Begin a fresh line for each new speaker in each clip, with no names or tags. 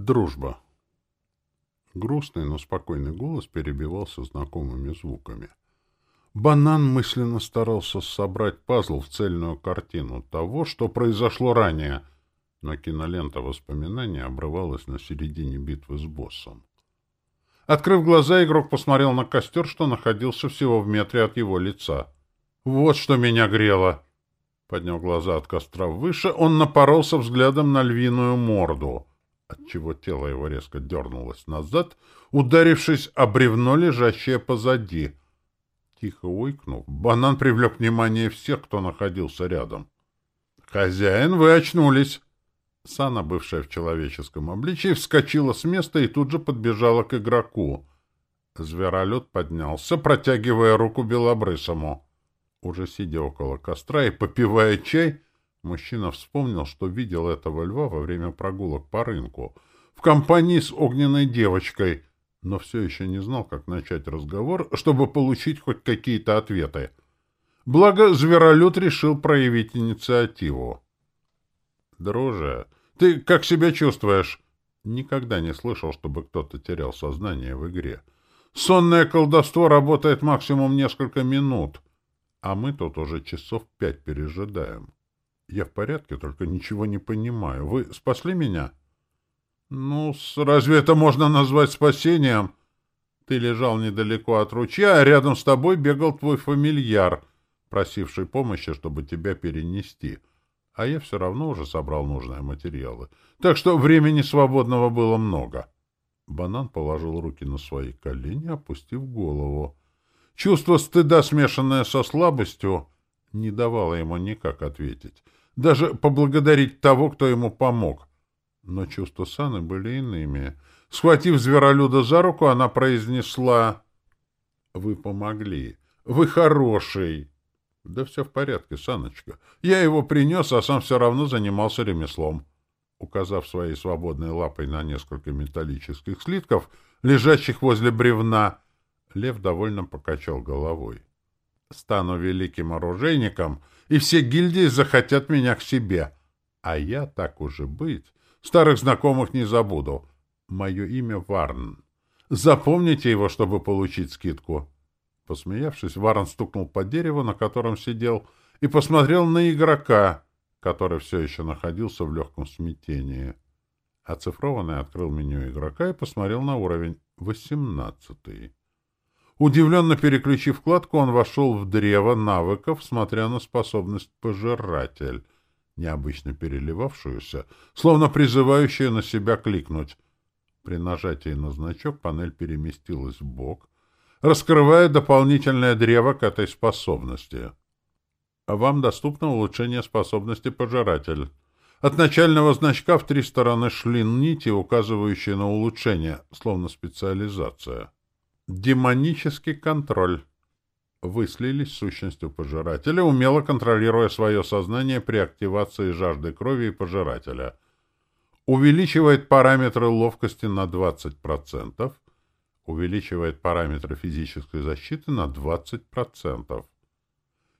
Дружба. Грустный, но спокойный голос перебивался знакомыми звуками. Банан мысленно старался собрать пазл в цельную картину того, что произошло ранее, но кинолента воспоминаний обрывалась на середине битвы с боссом. Открыв глаза, игрок посмотрел на костер, что находился всего в метре от его лица. «Вот что меня грело!» Подняв глаза от костра выше, он напоролся взглядом на львиную морду — отчего тело его резко дернулось назад, ударившись о бревно, лежащее позади. Тихо уйкнув, банан привлек внимание всех, кто находился рядом. «Хозяин, вы очнулись!» Сана, бывшая в человеческом обличии, вскочила с места и тут же подбежала к игроку. Зверолет поднялся, протягивая руку белобрысому. Уже сидя около костра и попивая чай, Мужчина вспомнил, что видел этого льва во время прогулок по рынку, в компании с огненной девочкой, но все еще не знал, как начать разговор, чтобы получить хоть какие-то ответы. Благо, зверолюд решил проявить инициативу. «Друже, ты как себя чувствуешь?» Никогда не слышал, чтобы кто-то терял сознание в игре. «Сонное колдовство работает максимум несколько минут, а мы тут уже часов пять пережидаем». Я в порядке, только ничего не понимаю. Вы спасли меня? Ну, разве это можно назвать спасением? Ты лежал недалеко от ручья, а рядом с тобой бегал твой фамильяр, просивший помощи, чтобы тебя перенести. А я все равно уже собрал нужные материалы. Так что времени свободного было много. Банан положил руки на свои колени, опустив голову. Чувство стыда, смешанное со слабостью, не давало ему никак ответить даже поблагодарить того, кто ему помог. Но чувства Саны были иными. Схватив зверолюда за руку, она произнесла «Вы помогли. Вы хороший». «Да все в порядке, Саночка. Я его принес, а сам все равно занимался ремеслом». Указав своей свободной лапой на несколько металлических слитков, лежащих возле бревна, лев довольно покачал головой. «Стану великим оружейником», и все гильдии захотят меня к себе. А я, так уже быть, старых знакомых не забуду. Мое имя Варн. Запомните его, чтобы получить скидку. Посмеявшись, Варн стукнул по дереву, на котором сидел, и посмотрел на игрока, который все еще находился в легком смятении. Оцифрованный открыл меню игрока и посмотрел на уровень восемнадцатый. Удивленно переключив вкладку, он вошел в древо навыков, смотря на способность «Пожиратель», необычно переливавшуюся, словно призывающую на себя кликнуть. При нажатии на значок панель переместилась в бок, раскрывая дополнительное древо к этой способности. Вам доступно улучшение способности «Пожиратель». От начального значка в три стороны шли нити, указывающие на улучшение, словно специализация. Демонический контроль. Вы слились с сущностью пожирателя, умело контролируя свое сознание при активации жажды крови и пожирателя. Увеличивает параметры ловкости на 20%, увеличивает параметры физической защиты на 20%.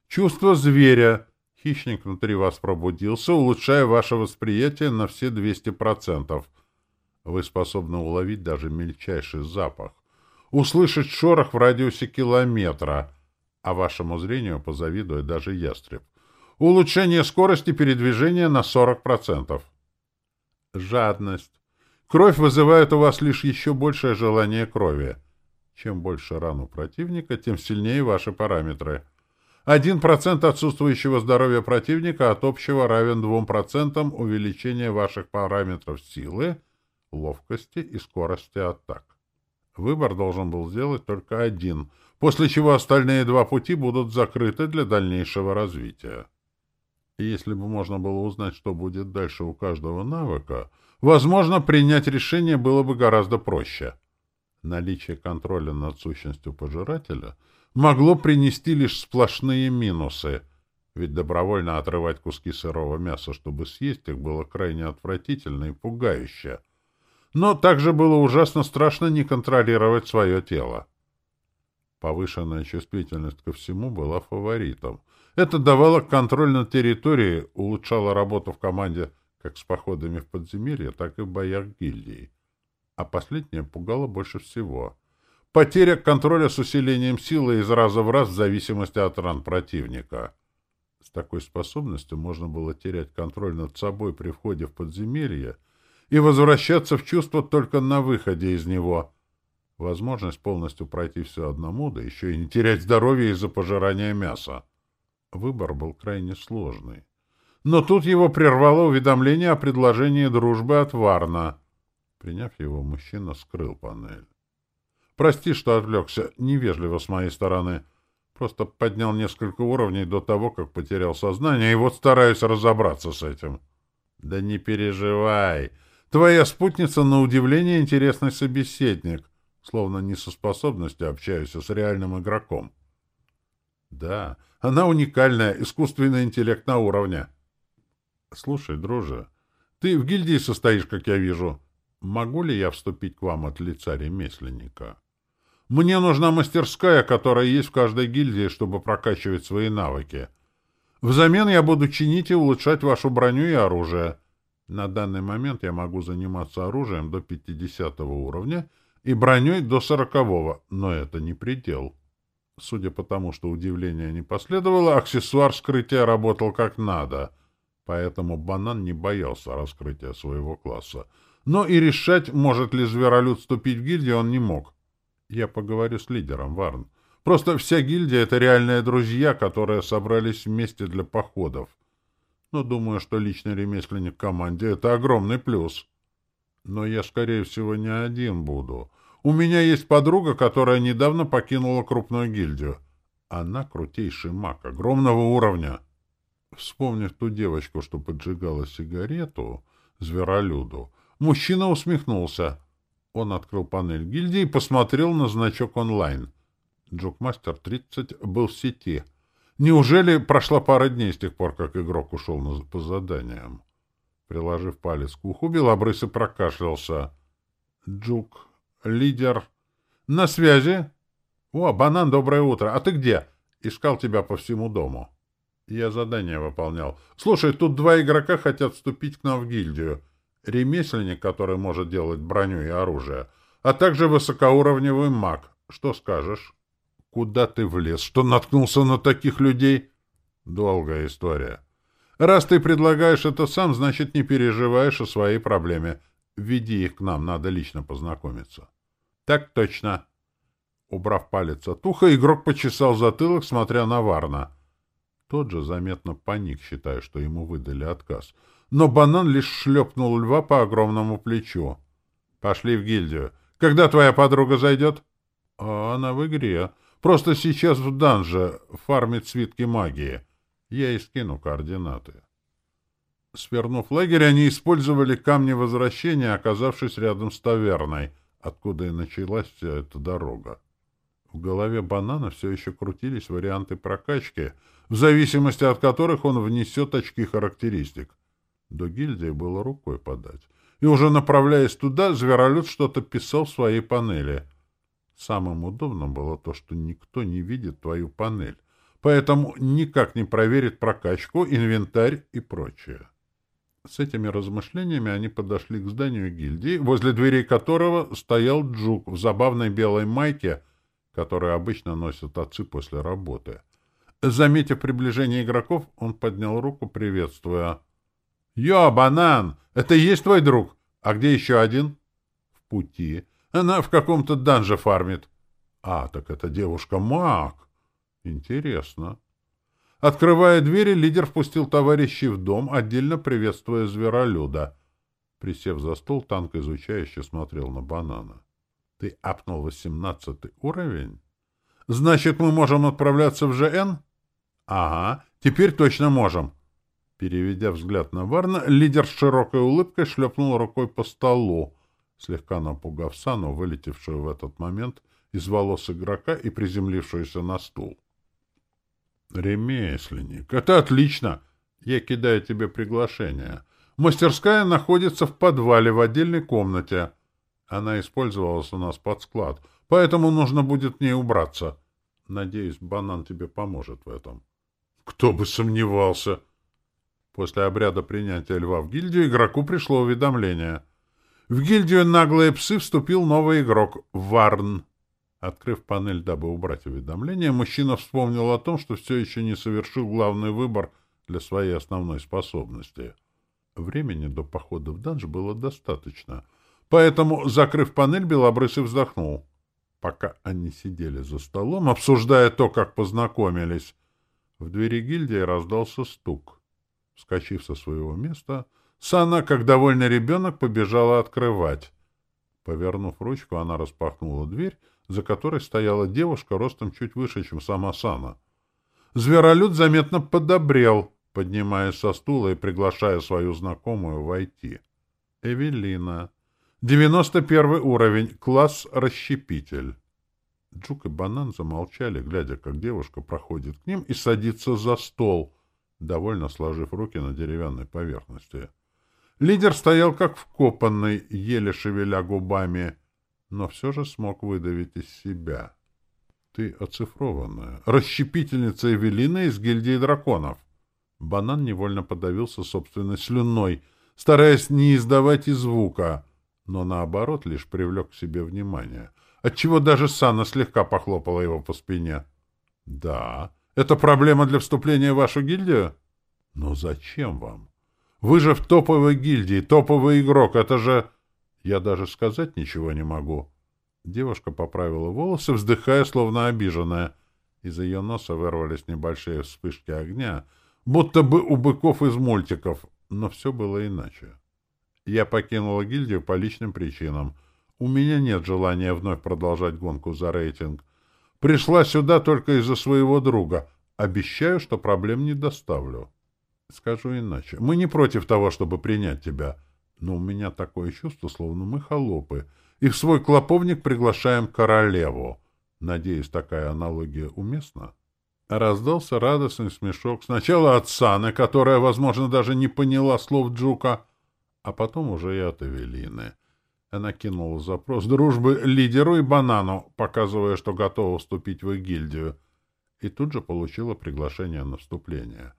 Чувство зверя. Хищник внутри вас пробудился, улучшая ваше восприятие на все 200%. Вы способны уловить даже мельчайший запах услышать шорох в радиусе километра, а вашему зрению позавидует даже ястреб. Улучшение скорости передвижения на 40%. Жадность. Кровь вызывает у вас лишь еще большее желание крови. Чем больше ран у противника, тем сильнее ваши параметры. 1% отсутствующего здоровья противника от общего равен 2% увеличения ваших параметров силы, ловкости и скорости атак. Выбор должен был сделать только один, после чего остальные два пути будут закрыты для дальнейшего развития. И если бы можно было узнать, что будет дальше у каждого навыка, возможно, принять решение было бы гораздо проще. Наличие контроля над сущностью пожирателя могло принести лишь сплошные минусы, ведь добровольно отрывать куски сырого мяса, чтобы съесть их, было крайне отвратительно и пугающе — но также было ужасно страшно не контролировать свое тело. Повышенная чувствительность ко всему была фаворитом. Это давало контроль над территорией, улучшало работу в команде как с походами в подземелье, так и в боях гильдии. А последнее пугало больше всего. Потеря контроля с усилением силы из раза в раз в зависимости от ран противника. С такой способностью можно было терять контроль над собой при входе в подземелье и возвращаться в чувство только на выходе из него. Возможность полностью пройти все одному, да еще и не терять здоровье из-за пожирания мяса. Выбор был крайне сложный. Но тут его прервало уведомление о предложении дружбы от Варна. Приняв его, мужчина скрыл панель. Прости, что отвлекся. Невежливо с моей стороны. Просто поднял несколько уровней до того, как потерял сознание, и вот стараюсь разобраться с этим. Да не переживай. Твоя спутница, на удивление, интересный собеседник. Словно не со способностью общаюсь, а с реальным игроком. Да, она уникальная, искусственный интеллект на уровне. Слушай, друже, ты в гильдии состоишь, как я вижу. Могу ли я вступить к вам от лица ремесленника? Мне нужна мастерская, которая есть в каждой гильдии, чтобы прокачивать свои навыки. Взамен я буду чинить и улучшать вашу броню и оружие. На данный момент я могу заниматься оружием до 50 уровня и броней до 40 но это не предел. Судя по тому, что удивления не последовало, аксессуар скрытия работал как надо, поэтому банан не боялся раскрытия своего класса. Но и решать, может ли зверолюд вступить в гильдию, он не мог. Я поговорю с лидером, Варн. Просто вся гильдия — это реальные друзья, которые собрались вместе для походов. Но думаю, что личный ремесленник в команде — это огромный плюс. Но я, скорее всего, не один буду. У меня есть подруга, которая недавно покинула крупную гильдию. Она крутейший маг, огромного уровня. Вспомнив ту девочку, что поджигала сигарету, зверолюду, мужчина усмехнулся — он открыл панель гильдии и посмотрел на значок онлайн. Джокмастер 30 был в сети. Неужели прошла пара дней с тех пор, как игрок ушел на, по заданиям? Приложив палец к уху, Белобрысый прокашлялся. «Джук, лидер, на связи?» «О, банан, доброе утро. А ты где?» «Искал тебя по всему дому». «Я задание выполнял. Слушай, тут два игрока хотят вступить к нам в гильдию ремесленник, который может делать броню и оружие, а также высокоуровневый маг. Что скажешь? Куда ты влез? Что наткнулся на таких людей? Долгая история. Раз ты предлагаешь это сам, значит, не переживаешь о своей проблеме. Веди их к нам, надо лично познакомиться. Так точно. Убрав палец от уха, игрок почесал затылок, смотря на Варна. Тот же заметно паник, считая, что ему выдали отказ — но банан лишь шлепнул льва по огромному плечу. «Пошли в гильдию. Когда твоя подруга зайдет?» а «Она в игре. Просто сейчас в данже фармит свитки магии. Я и скину координаты». Свернув лагерь, они использовали камни возвращения, оказавшись рядом с таверной, откуда и началась вся эта дорога. В голове банана все еще крутились варианты прокачки, в зависимости от которых он внесет очки характеристик. До гильдии было рукой подать. И уже направляясь туда, зверолюд что-то писал в своей панели. Самым удобным было то, что никто не видит твою панель, поэтому никак не проверит прокачку, инвентарь и прочее. С этими размышлениями они подошли к зданию гильдии, возле дверей которого стоял Джук в забавной белой майке, которую обычно носят отцы после работы. Заметив приближение игроков, он поднял руку, приветствуя. «Йо, банан! Это и есть твой друг? А где еще один?» «В пути. Она в каком-то данже фармит». «А, так это девушка-маг. Интересно». Открывая двери, лидер впустил товарищей в дом, отдельно приветствуя зверолюда. Присев за стол, танк изучающе смотрел на банана. «Ты апнул восемнадцатый уровень? Значит, мы можем отправляться в ЖН?» «Ага, теперь точно можем. Переведя взгляд на Варна, лидер с широкой улыбкой шлепнул рукой по столу, слегка напугав Сану, вылетевшую в этот момент из волос игрока и приземлившуюся на стул. «Ремесленник, это отлично! Я кидаю тебе приглашение. Мастерская находится в подвале в отдельной комнате. Она использовалась у нас под склад, поэтому нужно будет в ней убраться. Надеюсь, банан тебе поможет в этом». «Кто бы сомневался!» После обряда принятия льва в гильдию игроку пришло уведомление. В гильдию «Наглые псы» вступил новый игрок — Варн. Открыв панель, дабы убрать уведомление, мужчина вспомнил о том, что все еще не совершил главный выбор для своей основной способности. Времени до похода в данж было достаточно, поэтому, закрыв панель, Белобрысый вздохнул. Пока они сидели за столом, обсуждая то, как познакомились, в двери гильдии раздался стук. Вскочив со своего места, Сана, как довольный ребенок, побежала открывать. Повернув ручку, она распахнула дверь, за которой стояла девушка ростом чуть выше, чем сама Сана. Зверолюд заметно подобрел, поднимаясь со стула и приглашая свою знакомую войти. Эвелина. 91 уровень. Класс «Расщепитель». Джук и Банан замолчали, глядя, как девушка проходит к ним и садится за стол, довольно сложив руки на деревянной поверхности. Лидер стоял как вкопанный, еле шевеля губами, но все же смог выдавить из себя. — Ты оцифрованная. Расщепительница Эвелина из гильдии драконов. Банан невольно подавился собственной слюной, стараясь не издавать и звука, но наоборот лишь привлек к себе внимание, отчего даже Сана слегка похлопала его по спине. — Да, это проблема для вступления в вашу гильдию? — Но зачем вам? Вы же в топовой гильдии, топовый игрок, это же... Я даже сказать ничего не могу. Девушка поправила волосы, вздыхая, словно обиженная. Из ее носа вырвались небольшие вспышки огня, будто бы у быков из мультиков, но все было иначе. Я покинула гильдию по личным причинам. У меня нет желания вновь продолжать гонку за рейтинг. Пришла сюда только из-за своего друга. Обещаю, что проблем не доставлю. Скажу иначе. Мы не против того, чтобы принять тебя. Но у меня такое чувство, словно мы холопы. И в свой клоповник приглашаем королеву. Надеюсь, такая аналогия уместна? Раздался радостный смешок. Сначала от Саны, которая, возможно, даже не поняла слов Джука, а потом уже и от Эвелины. Она кинула запрос дружбы лидеру и банану, показывая, что готова вступить в их гильдию, и тут же получила приглашение на вступление.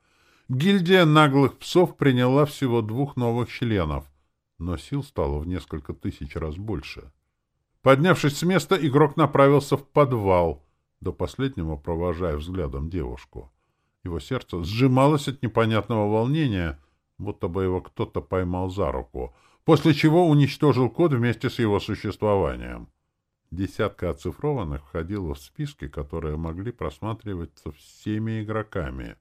Гильдия наглых псов приняла всего двух новых членов, но сил стало в несколько тысяч раз больше. Поднявшись с места, игрок направился в подвал, до последнего провожая взглядом девушку. Его сердце сжималось от непонятного волнения, будто бы его кто-то поймал за руку, после чего уничтожил код вместе с его существованием. Десятка оцифрованных входила в списки, которые могли просматриваться всеми игроками.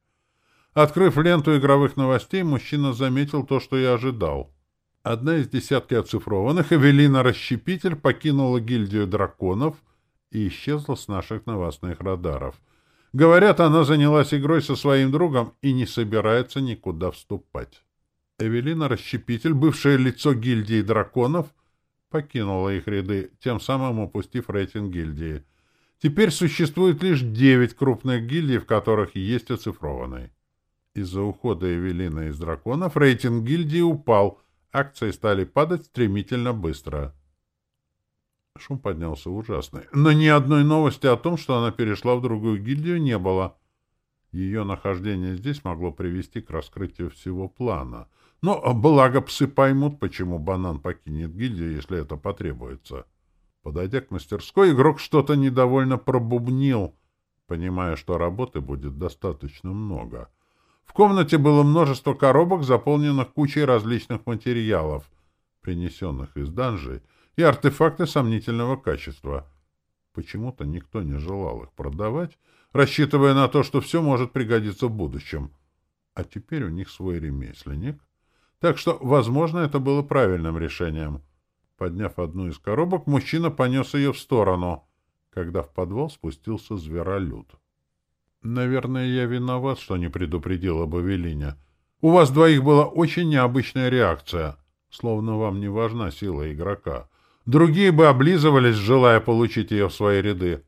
Открыв ленту игровых новостей, мужчина заметил то, что я ожидал — Одна из десятки оцифрованных, Эвелина Расщепитель, покинула гильдию драконов и исчезла с наших новостных радаров. Говорят, она занялась игрой со своим другом и не собирается никуда вступать. Эвелина Расщепитель, бывшее лицо гильдии драконов, покинула их ряды, тем самым упустив рейтинг гильдии. Теперь существует лишь девять крупных гильдий, в которых есть оцифрованный. Из-за ухода Эвелины из драконов рейтинг гильдии упал — Акции стали падать стремительно быстро. Шум поднялся ужасный. Но ни одной новости о том, что она перешла в другую гильдию, не было. Ее нахождение здесь могло привести к раскрытию всего плана. Но, благо, псы поймут, почему банан покинет гильдию, если это потребуется. Подойдя к мастерской, игрок что-то недовольно пробубнил, понимая, что работы будет достаточно много — в комнате было множество коробок, заполненных кучей различных материалов, принесенных из данжей, и артефакты сомнительного качества. Почему-то никто не желал их продавать, рассчитывая на то, что все может пригодиться в будущем. А теперь у них свой ремесленник. Так что, возможно, это было правильным решением. Подняв одну из коробок, мужчина понес ее в сторону, когда в подвал спустился зверолюд. Наверное, я виноват, что не предупредил об Эвелине. У вас двоих была очень необычная реакция, словно вам не важна сила игрока. Другие бы облизывались, желая получить ее в свои ряды.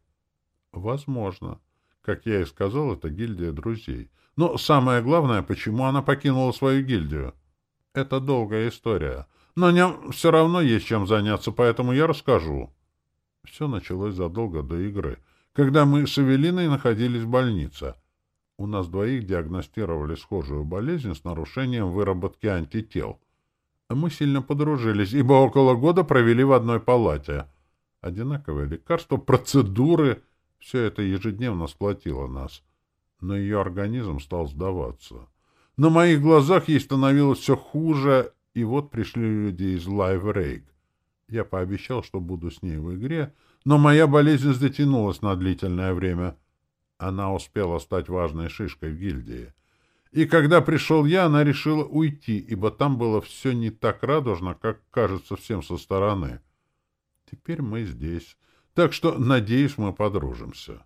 Возможно. Как я и сказал, это гильдия друзей. Но самое главное, почему она покинула свою гильдию? Это долгая история. Но нем все равно есть чем заняться, поэтому я расскажу. Все началось задолго до игры — когда мы с Эвелиной находились в больнице. У нас двоих диагностировали схожую болезнь с нарушением выработки антител. Мы сильно подружились, ибо около года провели в одной палате. Одинаковые лекарства, процедуры — все это ежедневно сплотило нас. Но ее организм стал сдаваться. На моих глазах ей становилось все хуже, и вот пришли люди из Live Rake. Я пообещал, что буду с ней в игре, но моя болезнь затянулась на длительное время. Она успела стать важной шишкой в гильдии. И когда пришел я, она решила уйти, ибо там было все не так радужно, как кажется всем со стороны. Теперь мы здесь. Так что, надеюсь, мы подружимся.